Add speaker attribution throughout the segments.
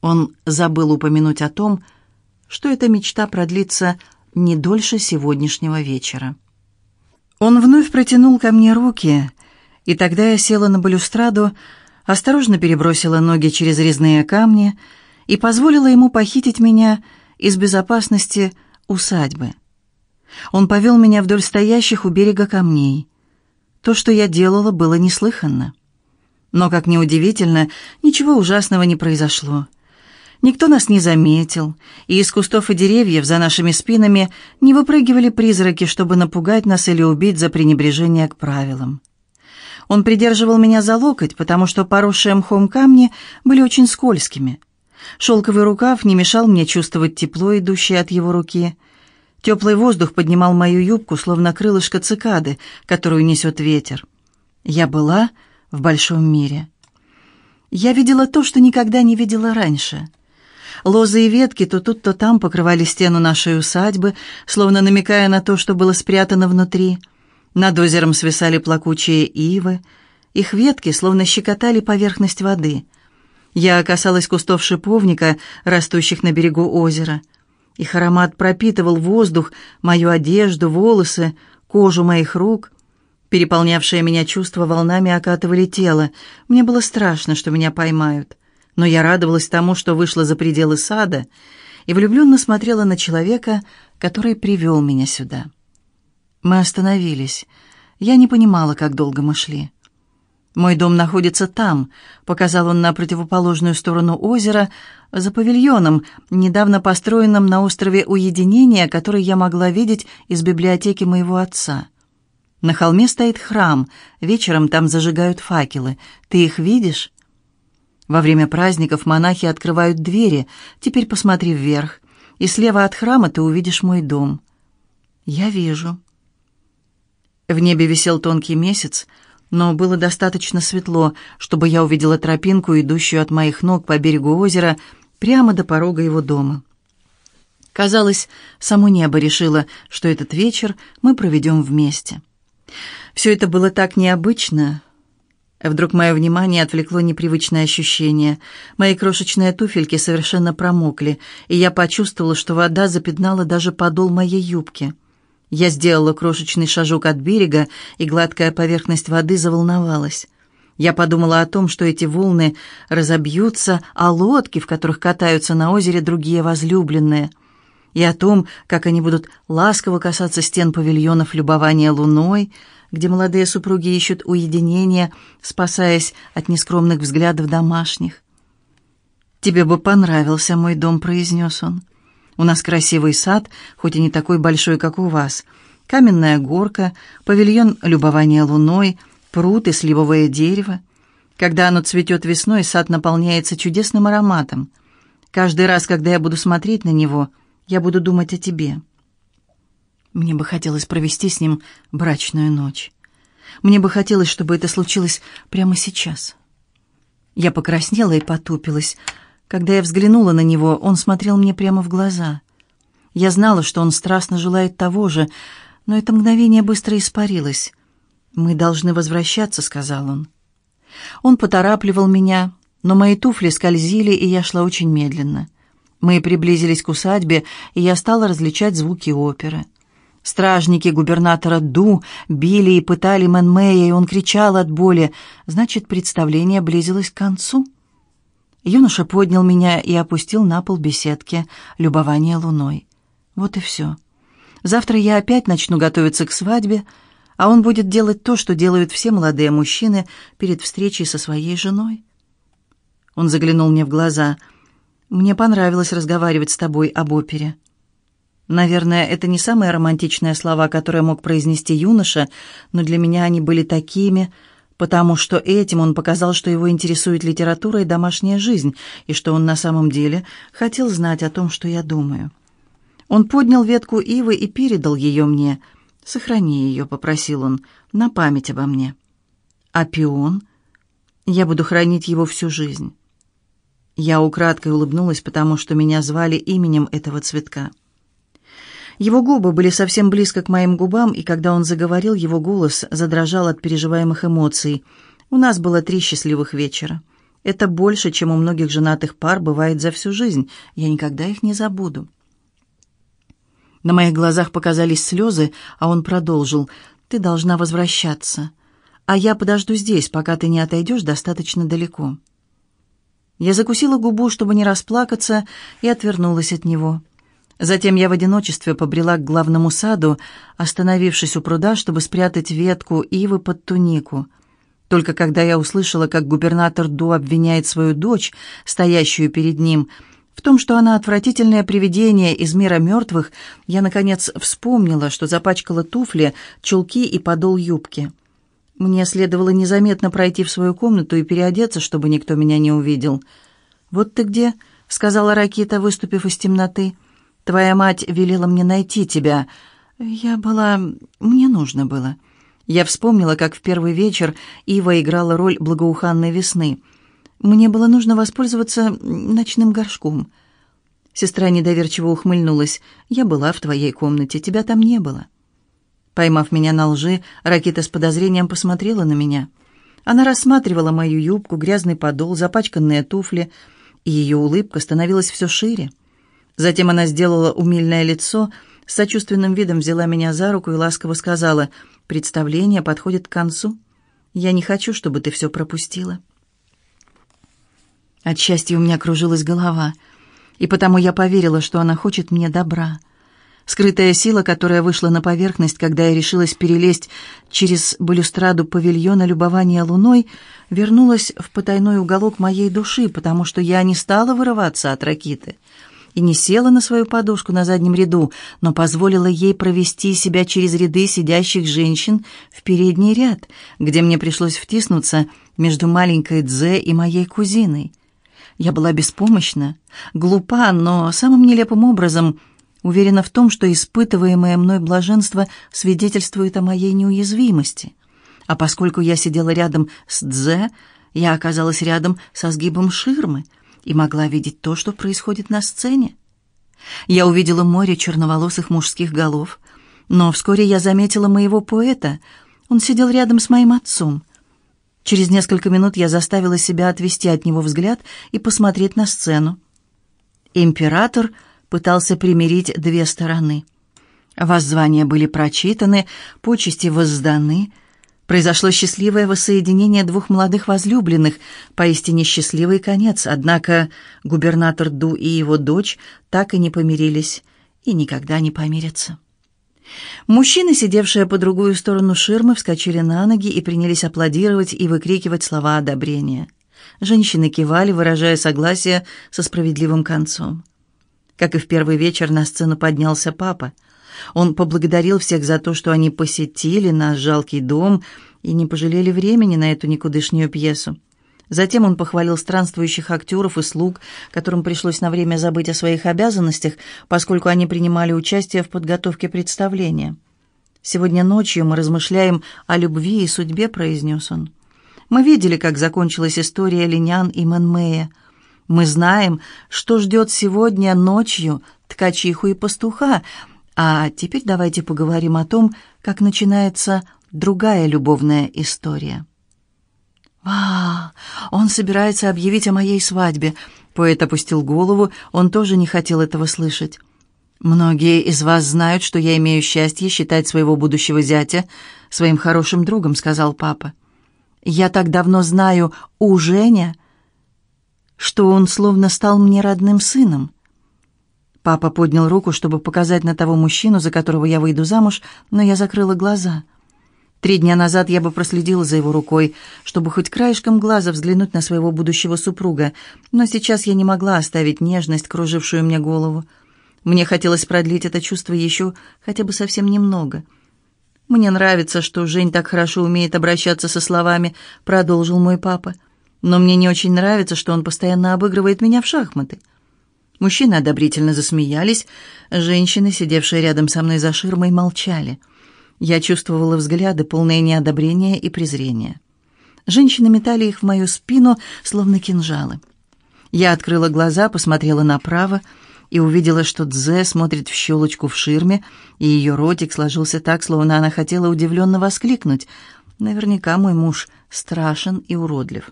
Speaker 1: Он забыл упомянуть о том, что эта мечта продлится не дольше сегодняшнего вечера. Он вновь протянул ко мне руки, и тогда я села на балюстраду, осторожно перебросила ноги через резные камни и позволила ему похитить меня из безопасности усадьбы. Он повел меня вдоль стоящих у берега камней. То, что я делала, было неслыханно. Но, как ни удивительно, ничего ужасного не произошло. Никто нас не заметил, и из кустов и деревьев за нашими спинами не выпрыгивали призраки, чтобы напугать нас или убить за пренебрежение к правилам. Он придерживал меня за локоть, потому что поросшие мхом камни были очень скользкими. Шелковый рукав не мешал мне чувствовать тепло, идущее от его руки. Теплый воздух поднимал мою юбку, словно крылышко цикады, которую несет ветер. Я была в большом мире. Я видела то, что никогда не видела раньше — Лозы и ветки то тут, то там покрывали стену нашей усадьбы, словно намекая на то, что было спрятано внутри. Над озером свисали плакучие ивы. Их ветки словно щекотали поверхность воды. Я касалась кустов шиповника, растущих на берегу озера. Их аромат пропитывал воздух, мою одежду, волосы, кожу моих рук. Переполнявшие меня чувства волнами окатывали тело. Мне было страшно, что меня поймают но я радовалась тому, что вышла за пределы сада и влюбленно смотрела на человека, который привел меня сюда. Мы остановились. Я не понимала, как долго мы шли. «Мой дом находится там», — показал он на противоположную сторону озера, за павильоном, недавно построенным на острове Уединения, который я могла видеть из библиотеки моего отца. На холме стоит храм, вечером там зажигают факелы. Ты их видишь?» Во время праздников монахи открывают двери. Теперь посмотри вверх, и слева от храма ты увидишь мой дом. Я вижу. В небе висел тонкий месяц, но было достаточно светло, чтобы я увидела тропинку, идущую от моих ног по берегу озера, прямо до порога его дома. Казалось, само небо решило, что этот вечер мы проведем вместе. Все это было так необычно, Вдруг мое внимание отвлекло непривычное ощущение. Мои крошечные туфельки совершенно промокли, и я почувствовала, что вода запятнала даже подол моей юбки. Я сделала крошечный шажок от берега, и гладкая поверхность воды заволновалась. Я подумала о том, что эти волны разобьются, а лодки, в которых катаются на озере другие возлюбленные, и о том, как они будут ласково касаться стен павильонов любования луной, где молодые супруги ищут уединения, спасаясь от нескромных взглядов домашних. «Тебе бы понравился мой дом», — произнес он. «У нас красивый сад, хоть и не такой большой, как у вас. Каменная горка, павильон любования луной, пруд и сливовое дерево. Когда оно цветет весной, сад наполняется чудесным ароматом. Каждый раз, когда я буду смотреть на него, я буду думать о тебе». Мне бы хотелось провести с ним брачную ночь. Мне бы хотелось, чтобы это случилось прямо сейчас. Я покраснела и потупилась. Когда я взглянула на него, он смотрел мне прямо в глаза. Я знала, что он страстно желает того же, но это мгновение быстро испарилось. «Мы должны возвращаться», — сказал он. Он поторапливал меня, но мои туфли скользили, и я шла очень медленно. Мы приблизились к усадьбе, и я стала различать звуки оперы. Стражники губернатора Ду били и пытали Мэнмэя, и он кричал от боли. Значит, представление близилось к концу. Юноша поднял меня и опустил на пол беседки, любование луной. Вот и все. Завтра я опять начну готовиться к свадьбе, а он будет делать то, что делают все молодые мужчины перед встречей со своей женой. Он заглянул мне в глаза. «Мне понравилось разговаривать с тобой об опере». Наверное, это не самые романтичные слова, которые мог произнести юноша, но для меня они были такими, потому что этим он показал, что его интересует литература и домашняя жизнь, и что он на самом деле хотел знать о том, что я думаю. Он поднял ветку ивы и передал ее мне. «Сохрани ее», — попросил он, — «на память обо мне». «А пион?» «Я буду хранить его всю жизнь». Я украдкой улыбнулась, потому что меня звали именем этого цветка. Его губы были совсем близко к моим губам, и когда он заговорил, его голос задрожал от переживаемых эмоций. У нас было три счастливых вечера. Это больше, чем у многих женатых пар бывает за всю жизнь. Я никогда их не забуду. На моих глазах показались слезы, а он продолжил. «Ты должна возвращаться, а я подожду здесь, пока ты не отойдешь достаточно далеко». Я закусила губу, чтобы не расплакаться, и отвернулась от него. Затем я в одиночестве побрела к главному саду, остановившись у пруда, чтобы спрятать ветку ивы под тунику. Только когда я услышала, как губернатор Ду обвиняет свою дочь, стоящую перед ним, в том, что она отвратительное привидение из мира мертвых, я, наконец, вспомнила, что запачкала туфли, чулки и подол юбки. Мне следовало незаметно пройти в свою комнату и переодеться, чтобы никто меня не увидел. «Вот ты где?» — сказала Ракита, выступив из темноты. «Твоя мать велела мне найти тебя. Я была... Мне нужно было». Я вспомнила, как в первый вечер Ива играла роль благоуханной весны — мне было нужно воспользоваться ночным горшком. Сестра недоверчиво ухмыльнулась. «Я была в твоей комнате, тебя там не было». Поймав меня на лжи, Ракета с подозрением посмотрела на меня. Она рассматривала мою юбку, грязный подол, запачканные туфли, и ее улыбка становилась все шире. Затем она сделала умильное лицо, с сочувственным видом взяла меня за руку и ласково сказала, «Представление подходит к концу. Я не хочу, чтобы ты все пропустила». От счастья у меня кружилась голова, и потому я поверила, что она хочет мне добра. Скрытая сила, которая вышла на поверхность, когда я решилась перелезть через балюстраду павильона любования луной, вернулась в потайной уголок моей души, потому что я не стала вырываться от ракиты и не села на свою подушку на заднем ряду, но позволила ей провести себя через ряды сидящих женщин в передний ряд, где мне пришлось втиснуться между маленькой Дзе и моей кузиной. Я была беспомощна, глупа, но самым нелепым образом уверена в том, что испытываемое мной блаженство свидетельствует о моей неуязвимости. А поскольку я сидела рядом с Дзе, я оказалась рядом со сгибом ширмы и могла видеть то, что происходит на сцене. Я увидела море черноволосых мужских голов, но вскоре я заметила моего поэта. Он сидел рядом с моим отцом. Через несколько минут я заставила себя отвести от него взгляд и посмотреть на сцену. Император пытался примирить две стороны. Воззвания были прочитаны, почести возданы. Произошло счастливое воссоединение двух молодых возлюбленных, поистине счастливый конец, однако губернатор Ду и его дочь так и не помирились и никогда не помирятся. Мужчины, сидевшие по другую сторону ширмы, вскочили на ноги и принялись аплодировать и выкрикивать слова одобрения. Женщины кивали, выражая согласие со справедливым концом. Как и в первый вечер, на сцену поднялся папа. Он поблагодарил всех за то, что они посетили наш жалкий дом и не пожалели времени на эту никудышнюю пьесу. Затем он похвалил странствующих актеров и слуг, которым пришлось на время забыть о своих обязанностях, поскольку они принимали участие в подготовке представления. «Сегодня ночью мы размышляем о любви и судьбе», — произнес он. «Мы видели, как закончилась история Линян и Мэнмэя. Мы знаем, что ждет сегодня ночью ткачиху и пастуха, а теперь давайте поговорим о том, как начинается другая любовная история». «А, он собирается объявить о моей свадьбе». Поэт опустил голову, он тоже не хотел этого слышать. «Многие из вас знают, что я имею счастье считать своего будущего зятя своим хорошим другом», — сказал папа. «Я так давно знаю у Женя, что он словно стал мне родным сыном». Папа поднял руку, чтобы показать на того мужчину, за которого я выйду замуж, но я закрыла глаза. Три дня назад я бы проследила за его рукой, чтобы хоть краешком глаза взглянуть на своего будущего супруга, но сейчас я не могла оставить нежность, кружившую мне голову. Мне хотелось продлить это чувство еще хотя бы совсем немного. «Мне нравится, что Жень так хорошо умеет обращаться со словами», — продолжил мой папа. «Но мне не очень нравится, что он постоянно обыгрывает меня в шахматы». Мужчины одобрительно засмеялись, женщины, сидевшие рядом со мной за ширмой, молчали — я чувствовала взгляды, полные неодобрения и презрения. Женщины метали их в мою спину, словно кинжалы. Я открыла глаза, посмотрела направо и увидела, что Дзе смотрит в щелочку в ширме, и ее ротик сложился так, словно она хотела удивленно воскликнуть. Наверняка мой муж страшен и уродлив.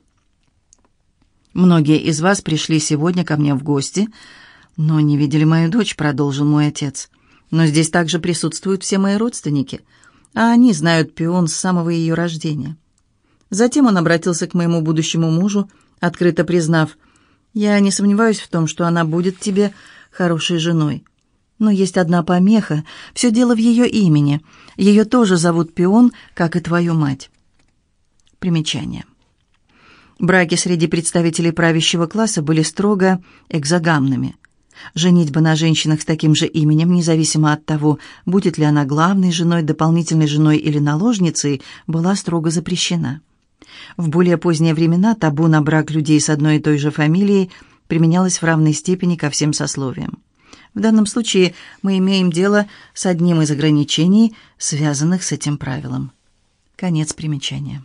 Speaker 1: Многие из вас пришли сегодня ко мне в гости, но не видели мою дочь, продолжил мой отец. Но здесь также присутствуют все мои родственники, а они знают пион с самого ее рождения. Затем он обратился к моему будущему мужу, открыто признав, «Я не сомневаюсь в том, что она будет тебе хорошей женой. Но есть одна помеха, все дело в ее имени. Ее тоже зовут Пион, как и твою мать». Примечание. Браки среди представителей правящего класса были строго экзогамными. Женитьба на женщинах с таким же именем, независимо от того, будет ли она главной женой, дополнительной женой или наложницей, была строго запрещена. В более поздние времена табу на брак людей с одной и той же фамилией применялось в равной степени ко всем сословиям. В данном случае мы имеем дело с одним из ограничений, связанных с этим правилом. Конец примечания.